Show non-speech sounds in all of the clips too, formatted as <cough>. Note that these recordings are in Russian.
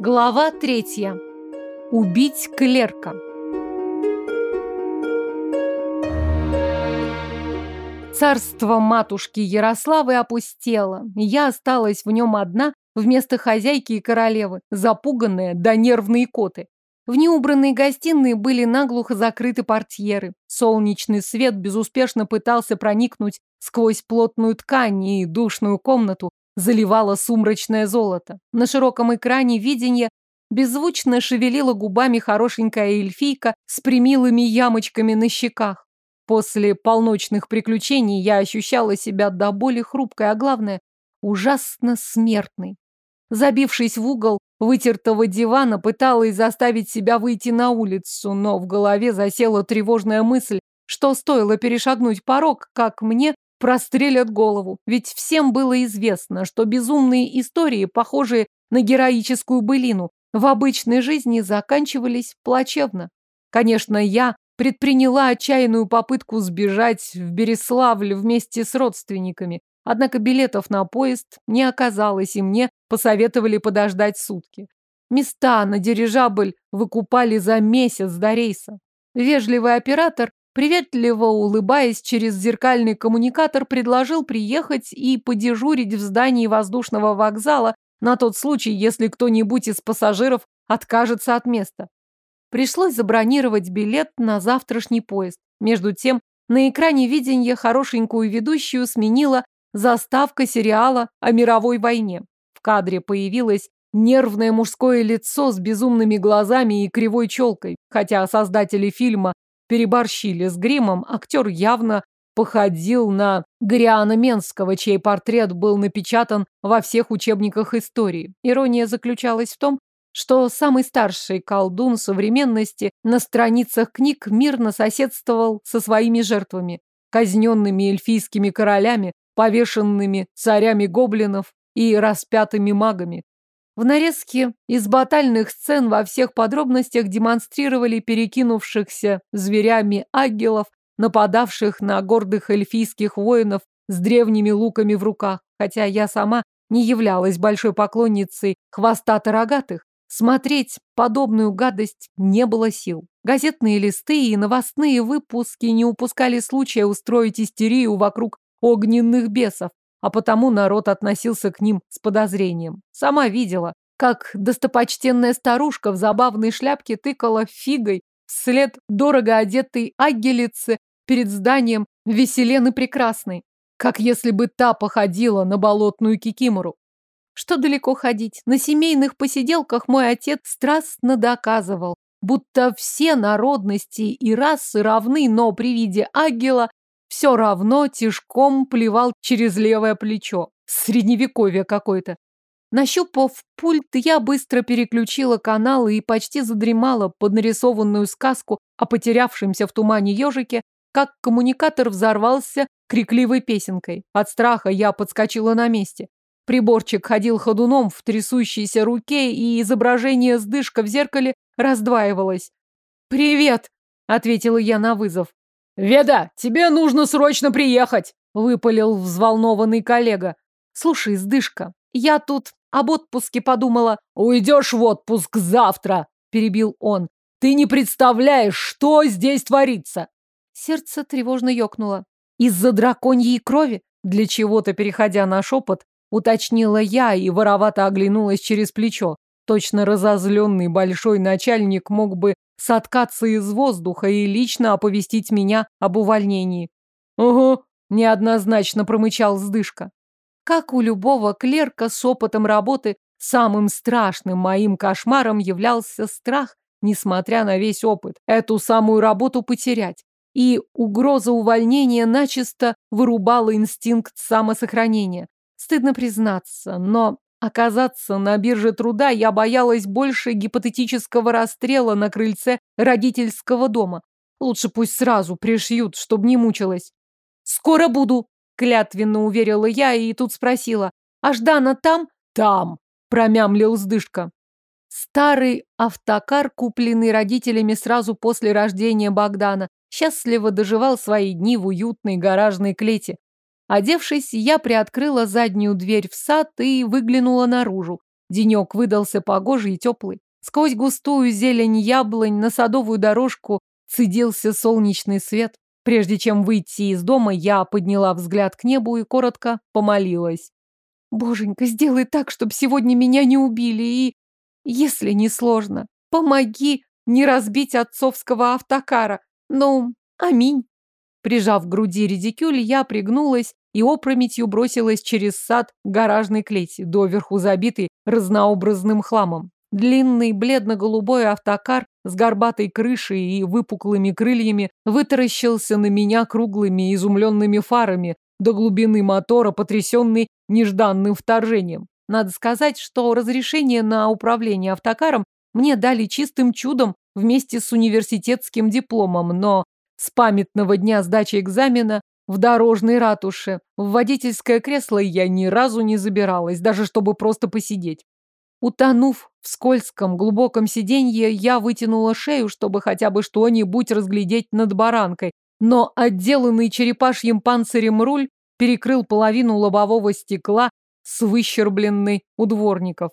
Глава третья. Убить клерка. Царство матушки Ярославы опустело. Я осталась в нем одна вместо хозяйки и королевы, запуганная до нервные коты. В неубранной гостиной были наглухо закрыты портьеры. Солнечный свет безуспешно пытался проникнуть сквозь плотную ткань и душную комнату, заливало сумрачное золото. На широком экране видения беззвучно шевелила губами хорошенькая эльфийка с примилыми ямочками на щеках. После полночных приключений я ощущала себя до боли хрупкой, а главное, ужасно смертной. Забившись в угол вытертого дивана, пыталась заставить себя выйти на улицу, но в голове засела тревожная мысль, что стоило перешагнуть порог, как мне прострелят голову. Ведь всем было известно, что безумные истории, похожие на героическую былину, в обычной жизни заканчивались плачевно. Конечно, я предприняла отчаянную попытку сбежать в Береславль вместе с родственниками, однако билетов на поезд не оказалось, и мне посоветовали подождать сутки. Места на дирижабль выкупали за месяц до рейса. Вежливый оператор Приветливо улыбаясь через зеркальный коммуникатор, предложил приехать и подежурить в здании воздушного вокзала на тот случай, если кто-нибудь из пассажиров откажется от места. Пришлось забронировать билет на завтрашний поезд. Между тем, на экране видения хорошенькую ведущую сменила заставка сериала о мировой войне. В кадре появилось нервное мужское лицо с безумными глазами и кривой челкой, хотя создатели фильма переборщили с гримом, актер явно походил на Гориана Менского, чей портрет был напечатан во всех учебниках истории. Ирония заключалась в том, что самый старший колдун современности на страницах книг мирно соседствовал со своими жертвами, казненными эльфийскими королями, повешенными царями гоблинов и распятыми магами. В нарезке из батальных сцен во всех подробностях демонстрировали перекинувшихся зверями агелов, нападавших на гордых эльфийских воинов с древними луками в руках. Хотя я сама не являлась большой поклонницей хвостато-рогатых, смотреть подобную гадость не было сил. Газетные листы и новостные выпуски не упускали случая устроить истерию вокруг огненных бесов, а потому народ относился к ним с подозрением. Сама видела, как достопочтенная старушка в забавной шляпке тыкала фигой вслед дорого одетой агелицы перед зданием Веселены Прекрасной, как если бы та походила на болотную кикимору. Что далеко ходить, на семейных посиделках мой отец страстно доказывал, будто все народности и расы равны, но при виде агела все равно тишком плевал через левое плечо. Средневековье какое-то. Нащупав пульт, я быстро переключила каналы и почти задремала под нарисованную сказку о потерявшемся в тумане ежике, как коммуникатор взорвался крикливой песенкой. От страха я подскочила на месте. Приборчик ходил ходуном в трясущейся руке, и изображение с дышка в зеркале раздваивалось. «Привет!» — ответила я на вызов. «Веда, тебе нужно срочно приехать!» — выпалил взволнованный коллега. «Слушай, сдышка, я тут об отпуске подумала». «Уйдешь в отпуск завтра!» — перебил он. «Ты не представляешь, что здесь творится!» Сердце тревожно ёкнуло. «Из-за драконьей крови?» Для чего-то, переходя на шепот, уточнила я и воровато оглянулась через плечо. Точно разозленный большой начальник мог бы соткаться из воздуха и лично оповестить меня об увольнении. «Угу», — неоднозначно промычал сдышка. Как у любого клерка с опытом работы, самым страшным моим кошмаром являлся страх, несмотря на весь опыт, эту самую работу потерять. И угроза увольнения начисто вырубала инстинкт самосохранения. Стыдно признаться, но Оказаться на бирже труда я боялась больше гипотетического расстрела на крыльце родительского дома. Лучше пусть сразу пришьют, чтобы не мучилась. «Скоро буду», — клятвенно уверила я и тут спросила. «А Ждана там?» «Там», — промямлил сдышка. Старый автокар, купленный родителями сразу после рождения Богдана, счастливо доживал свои дни в уютной гаражной клете. Одевшись, я приоткрыла заднюю дверь в сад и выглянула наружу. Денек выдался погожий и теплый. Сквозь густую зелень яблонь на садовую дорожку цедился солнечный свет. Прежде чем выйти из дома, я подняла взгляд к небу и коротко помолилась. «Боженька, сделай так, чтобы сегодня меня не убили, и, если не сложно, помоги не разбить отцовского автокара. Ну, аминь». Прижав к груди редикюль, я пригнулась и опрометью бросилась через сад гаражной клети, доверху забитый разнообразным хламом. Длинный бледно-голубой автокар с горбатой крышей и выпуклыми крыльями вытаращился на меня круглыми изумленными фарами до глубины мотора, потрясенный нежданным вторжением. Надо сказать, что разрешение на управление автокаром мне дали чистым чудом вместе с университетским дипломом, но с памятного дня сдачи экзамена в дорожной ратуше в водительское кресло я ни разу не забиралась, даже чтобы просто посидеть. Утонув в скользком, глубоком сиденье, я вытянула шею, чтобы хотя бы что-нибудь разглядеть над баранкой, но отделанный черепашьим панцирем руль перекрыл половину лобового стекла с выщербленной у дворников.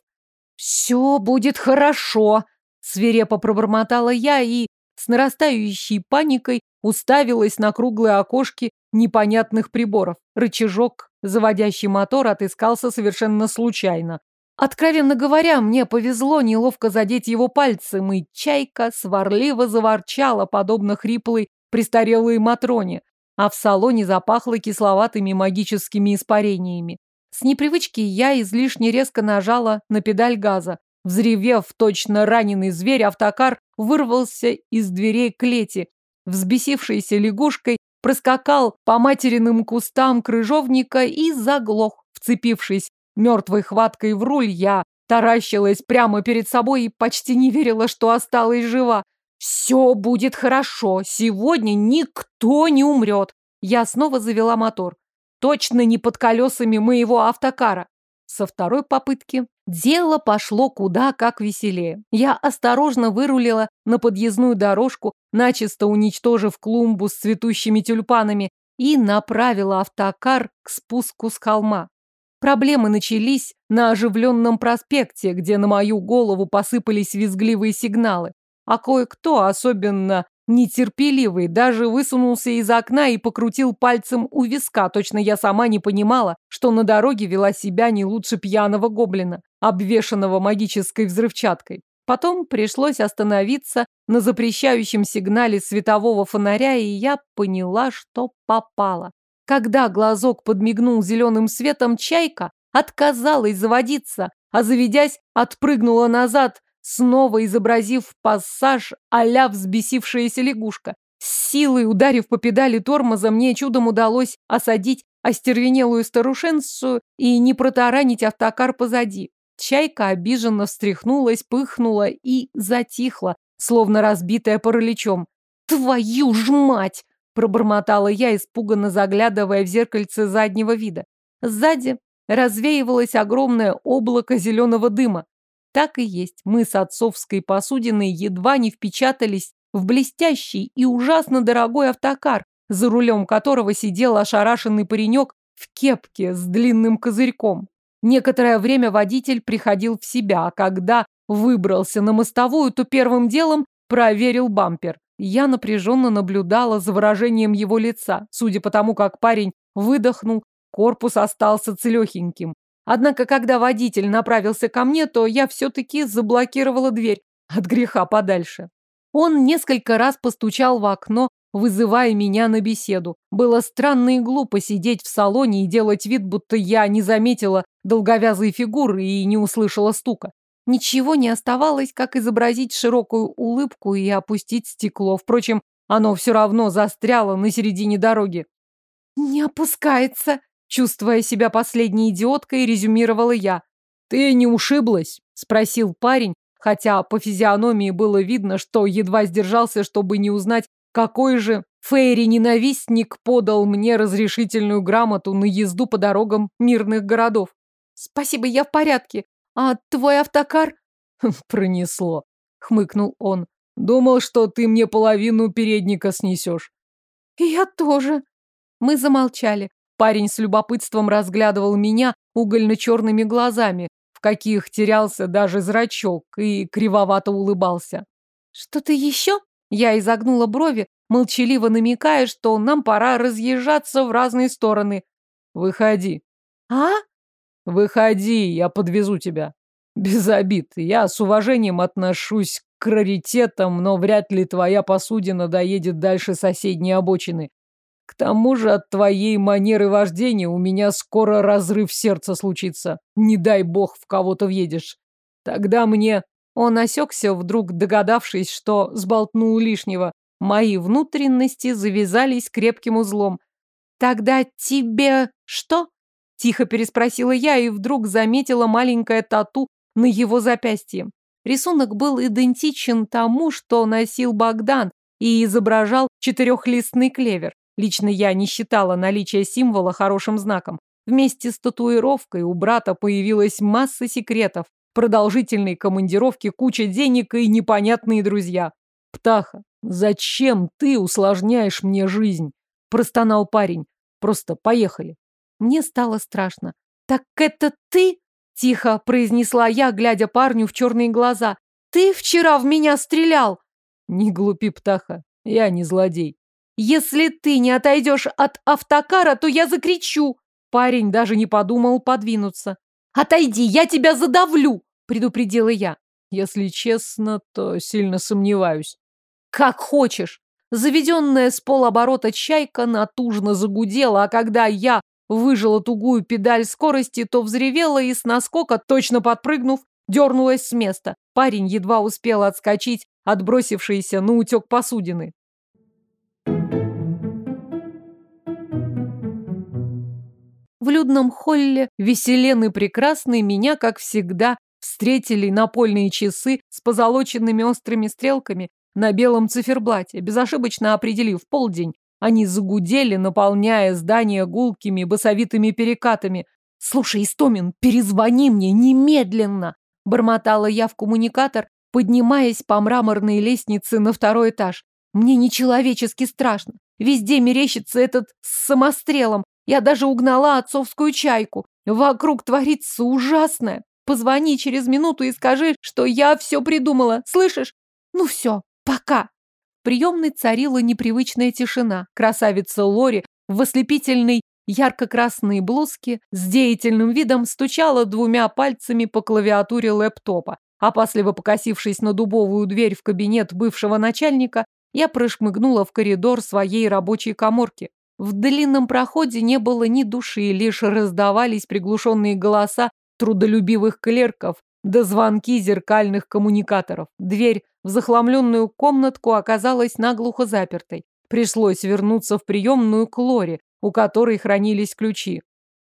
«Все будет хорошо!» — свирепо пробормотала я и с нарастающей паникой уставилась на круглые окошки непонятных приборов. Рычажок, заводящий мотор, отыскался совершенно случайно. Откровенно говоря, мне повезло неловко задеть его пальцем, и чайка сварливо заворчала, подобно хриплой престарелой Матроне, а в салоне запахло кисловатыми магическими испарениями. С непривычки я излишне резко нажала на педаль газа. Взревев точно раненый зверь, автокар вырвался из дверей клети. Взбесившейся лягушкой проскакал по материным кустам крыжовника и заглох, вцепившись Мертвой хваткой в руль я таращилась прямо перед собой и почти не верила, что осталась жива. «Все будет хорошо, сегодня никто не умрет». Я снова завела мотор. Точно не под колесами моего автокара. Со второй попытки дело пошло куда как веселее. Я осторожно вырулила на подъездную дорожку, начисто уничтожив клумбу с цветущими тюльпанами, и направила автокар к спуску с холма. Проблемы начались на оживленном проспекте, где на мою голову посыпались визгливые сигналы. А кое-кто, особенно нетерпеливый, даже высунулся из окна и покрутил пальцем у виска. Точно я сама не понимала, что на дороге вела себя не лучше пьяного гоблина, обвешанного магической взрывчаткой. Потом пришлось остановиться на запрещающем сигнале светового фонаря, и я поняла, что попала. Когда глазок подмигнул зеленым светом, чайка отказалась заводиться, а заведясь, отпрыгнула назад, снова изобразив пассаж а-ля взбесившаяся лягушка. С силой ударив по педали тормоза, мне чудом удалось осадить остервенелую старушенцию и не протаранить автокар позади. Чайка обиженно встряхнулась, пыхнула и затихла, словно разбитая параличом. «Твою ж мать!» пробормотала я, испуганно заглядывая в зеркальце заднего вида. Сзади развеивалось огромное облако зеленого дыма. Так и есть, мы с отцовской посудиной едва не впечатались в блестящий и ужасно дорогой автокар, за рулем которого сидел ошарашенный паренек в кепке с длинным козырьком. Некоторое время водитель приходил в себя, а когда выбрался на мостовую, то первым делом проверил бампер. Я напряженно наблюдала за выражением его лица. Судя по тому, как парень выдохнул, корпус остался целехеньким. Однако, когда водитель направился ко мне, то я все-таки заблокировала дверь от греха подальше. Он несколько раз постучал в окно, вызывая меня на беседу. Было странно и глупо сидеть в салоне и делать вид, будто я не заметила долговязые фигуры и не услышала стука. Ничего не оставалось, как изобразить широкую улыбку и опустить стекло. Впрочем, оно все равно застряло на середине дороги. «Не опускается», — чувствуя себя последней идиоткой, резюмировала я. «Ты не ушиблась?» — спросил парень, хотя по физиономии было видно, что едва сдержался, чтобы не узнать, какой же Фейри-ненавистник подал мне разрешительную грамоту на езду по дорогам мирных городов. «Спасибо, я в порядке. «А твой автокар?» <laughs> «Пронесло», — хмыкнул он. «Думал, что ты мне половину передника снесешь». «Я тоже». Мы замолчали. Парень с любопытством разглядывал меня угольно-черными глазами, в каких терялся даже зрачок, и кривовато улыбался. «Что-то еще?» Я изогнула брови, молчаливо намекая, что нам пора разъезжаться в разные стороны. «Выходи». «А?» «Выходи, я подвезу тебя». Без обид. Я с уважением отношусь к раритетам, но вряд ли твоя посудина доедет дальше соседней обочины. К тому же от твоей манеры вождения у меня скоро разрыв сердца случится. Не дай бог в кого-то въедешь. Тогда мне... Он осекся, вдруг догадавшись, что сболтнул лишнего. Мои внутренности завязались крепким узлом. «Тогда тебе что?» Тихо переспросила я и вдруг заметила маленькое тату на его запястье. Рисунок был идентичен тому, что носил Богдан и изображал четырехлистный клевер. Лично я не считала наличие символа хорошим знаком. Вместе с татуировкой у брата появилась масса секретов, продолжительные командировки, куча денег и непонятные друзья. «Птаха, зачем ты усложняешь мне жизнь?» – простонал парень. «Просто поехали». Мне стало страшно. «Так это ты?» – тихо произнесла я, глядя парню в черные глаза. «Ты вчера в меня стрелял!» «Не глупи, птаха, я не злодей. «Если ты не отойдешь от автокара, то я закричу!» Парень даже не подумал подвинуться. «Отойди, я тебя задавлю!» – предупредила я. Если честно, то сильно сомневаюсь. «Как хочешь!» Заведенная с полоборота чайка натужно загудела, а когда я выжила тугую педаль скорости, то взревела и с наскока, точно подпрыгнув, дернулась с места. Парень едва успел отскочить, отбросившийся на утек посудины. В людном холле веселен и прекрасный меня, как всегда, встретили напольные часы с позолоченными острыми стрелками на белом циферблате, безошибочно определив полдень. Они загудели, наполняя здание гулкими басовитыми перекатами. «Слушай, Истомин, перезвони мне немедленно!» Бормотала я в коммуникатор, поднимаясь по мраморной лестнице на второй этаж. Мне нечеловечески страшно. Везде мерещится этот с самострелом, я даже угнала отцовскую чайку. Вокруг творится ужасное. Позвони через минуту и скажи, что я все придумала. Слышишь? Ну все, пока. В приемной царила непривычная тишина. Красавица Лори в ослепительной ярко-красной блузке с деятельным видом стучала двумя пальцами по клавиатуре лэптопа. Опасливо покосившись на дубовую дверь в кабинет бывшего начальника, я прошмыгнула в коридор своей рабочей коморки. В длинном проходе не было ни души, лишь раздавались приглушенные голоса трудолюбивых клерков да звонки зеркальных коммуникаторов. Дверь в захламленную комнатку оказалась наглухо запертой. Пришлось вернуться в приемную к Лоре, у которой хранились ключи.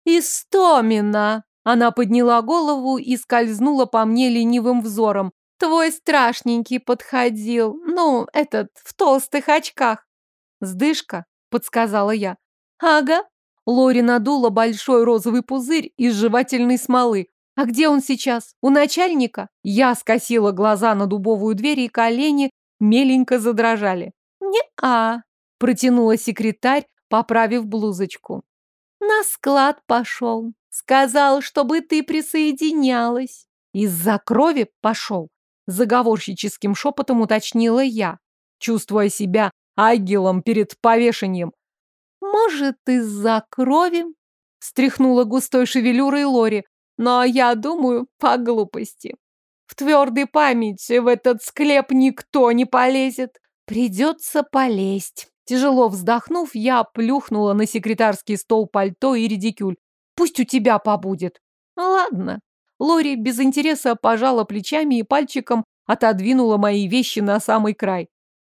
«Истомина!» Она подняла голову и скользнула по мне ленивым взором. «Твой страшненький подходил. Ну, этот, в толстых очках». «Сдышка?» — подсказала я. «Ага». Лори надула большой розовый пузырь из жевательной смолы. «А где он сейчас? У начальника?» Я скосила глаза на дубовую дверь, и колени меленько задрожали. «Не-а», — протянула секретарь, поправив блузочку. «На склад пошел. Сказал, чтобы ты присоединялась». «Из-за крови пошел?» Заговорщическим шепотом уточнила я, чувствуя себя агилом перед повешением. «Может, из-за крови?» — стряхнула густой шевелюрой Лори. «Но я думаю, по глупости. В твердой памяти в этот склеп никто не полезет. Придется полезть». Тяжело вздохнув, я плюхнула на секретарский стол пальто и редикюль. «Пусть у тебя побудет». «Ладно». Лори без интереса пожала плечами и пальчиком отодвинула мои вещи на самый край.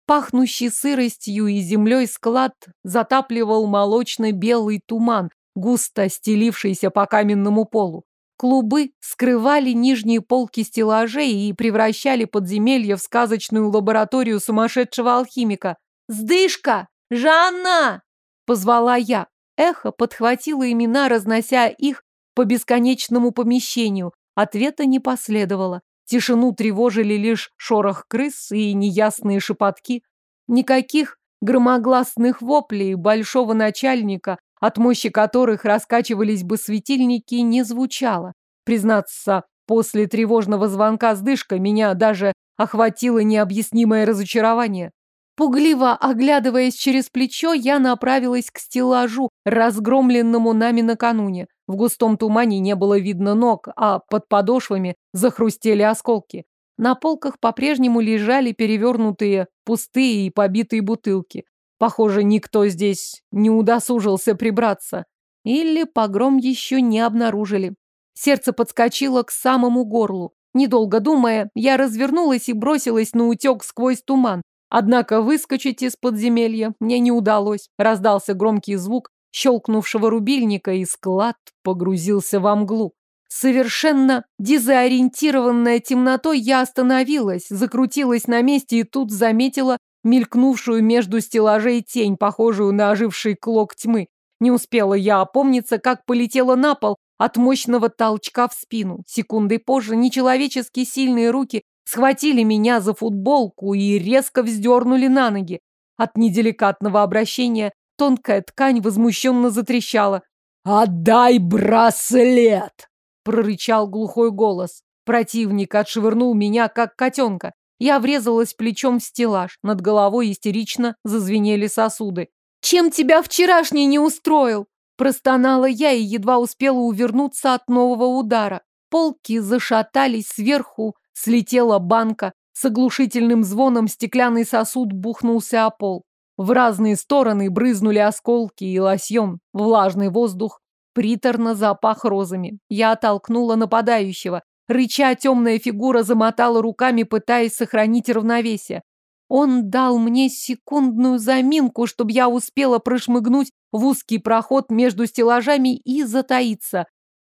Пахнущий сыростью и землей склад затапливал молочно-белый туман, густо стелившийся по каменному полу. Клубы скрывали нижние полки стеллажей и превращали подземелье в сказочную лабораторию сумасшедшего алхимика. «Сдышка! Жанна!» — позвала я. Эхо подхватило имена, разнося их по бесконечному помещению. Ответа не последовало. Тишину тревожили лишь шорох крыс и неясные шепотки. Никаких громогласных воплей большого начальника, от мощи которых раскачивались бы светильники, не звучало. Признаться, После тревожного звонка с дышкой меня даже охватило необъяснимое разочарование. Пугливо оглядываясь через плечо, я направилась к стеллажу, разгромленному нами накануне. В густом тумане не было видно ног, а под подошвами захрустели осколки. На полках по-прежнему лежали перевернутые, пустые и побитые бутылки. Похоже, никто здесь не удосужился прибраться. Или погром еще не обнаружили. Сердце подскочило к самому горлу. Недолго думая, я развернулась и бросилась на утек сквозь туман. Однако выскочить из подземелья мне не удалось. Раздался громкий звук щелкнувшего рубильника, и склад погрузился во мглу. Совершенно дезориентированная темнотой, я остановилась, закрутилась на месте и тут заметила мелькнувшую между стеллажей тень, похожую на оживший клок тьмы. Не успела я опомниться, как полетела на пол от мощного толчка в спину. Секундой позже нечеловечески сильные руки схватили меня за футболку и резко вздернули на ноги. От неделикатного обращения тонкая ткань возмущенно затрещала. «Отдай браслет!» — прорычал глухой голос. Противник отшвырнул меня, как котенка. Я врезалась плечом в стеллаж. Над головой истерично зазвенели сосуды. «Чем тебя вчерашний не устроил?» Простонала я и едва успела увернуться от нового удара. Полки зашатались сверху, слетела банка. С оглушительным звоном стеклянный сосуд бухнулся о пол. В разные стороны брызнули осколки и лосьон. Влажный воздух приторно запах розами. Я оттолкнула нападающего. Рыча, темная фигура замотала руками, пытаясь сохранить равновесие. Он дал мне секундную заминку, чтобы я успела прошмыгнуть в узкий проход между стеллажами и затаиться.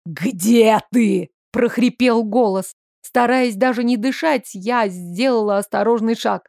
«Где ты?» – прохрипел голос. Стараясь даже не дышать, я сделала осторожный шаг.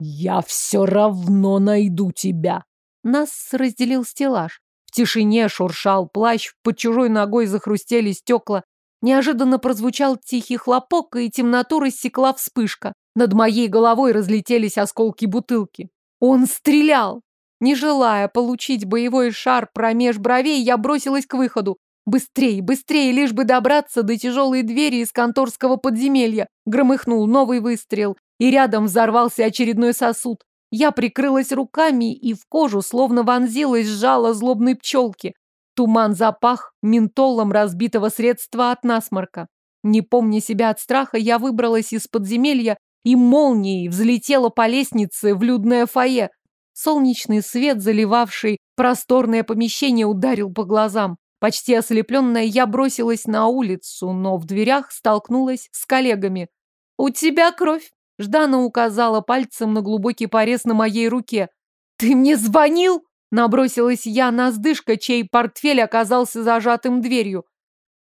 «Я все равно найду тебя!» Нас разделил стеллаж. В тишине шуршал плащ, под чужой ногой захрустели стекла. Неожиданно прозвучал тихий хлопок, и темноту рассекла вспышка. Над моей головой разлетелись осколки бутылки. Он стрелял! Не желая получить боевой шар промеж бровей, я бросилась к выходу. Быстрее, быстрее, лишь бы добраться до тяжелой двери из конторского подземелья. Громыхнул новый выстрел, и рядом взорвался очередной сосуд. Я прикрылась руками и в кожу словно вонзилась сжала злобной пчелки. Туман запах ментолом разбитого средства от насморка. Не помня себя от страха, я выбралась из подземелья и молнией взлетела по лестнице в людное фойе. Солнечный свет, заливавший просторное помещение, ударил по глазам. Почти ослепленная, я бросилась на улицу, но в дверях столкнулась с коллегами. «У тебя кровь!» Ждана указала пальцем на глубокий порез на моей руке. «Ты мне звонил?» Набросилась я на сдышка, чей портфель оказался зажатым дверью.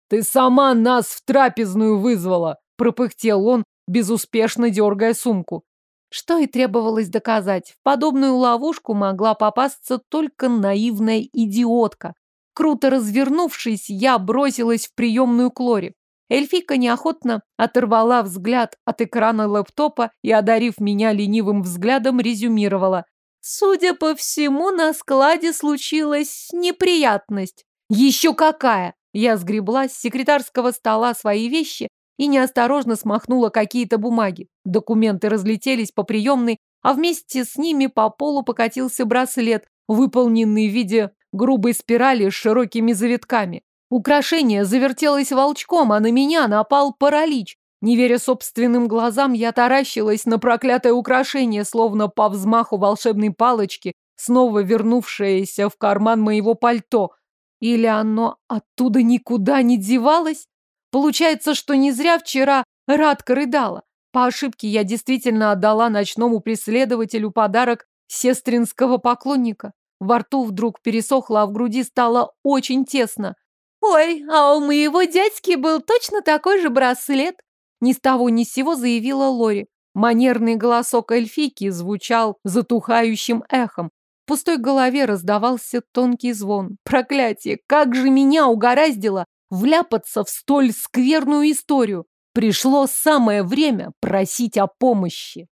«Ты сама нас в трапезную вызвала!» пропыхтел он, безуспешно дергая сумку. Что и требовалось доказать. В подобную ловушку могла попасться только наивная идиотка. Круто развернувшись, я бросилась в приемную Клори. Эльфика неохотно оторвала взгляд от экрана лэптопа и, одарив меня ленивым взглядом, резюмировала. Судя по всему, на складе случилась неприятность. Еще какая! Я сгребла с секретарского стола свои вещи и неосторожно смахнула какие-то бумаги. Документы разлетелись по приемной, а вместе с ними по полу покатился браслет, выполненный в виде грубой спирали с широкими завитками. Украшение завертелось волчком, а на меня напал паралич. Не веря собственным глазам, я таращилась на проклятое украшение, словно по взмаху волшебной палочки, снова вернувшееся в карман моего пальто. Или оно оттуда никуда не девалось? Получается, что не зря вчера Радка рыдала. По ошибке я действительно отдала ночному преследователю подарок сестринского поклонника. Во рту вдруг пересохло, а в груди стало очень тесно. «Ой, а у моего дядьки был точно такой же браслет!» Ни с того ни с сего заявила Лори. Манерный голосок эльфийки звучал затухающим эхом. В пустой голове раздавался тонкий звон. Проклятие, как же меня угораздило вляпаться в столь скверную историю. Пришло самое время просить о помощи.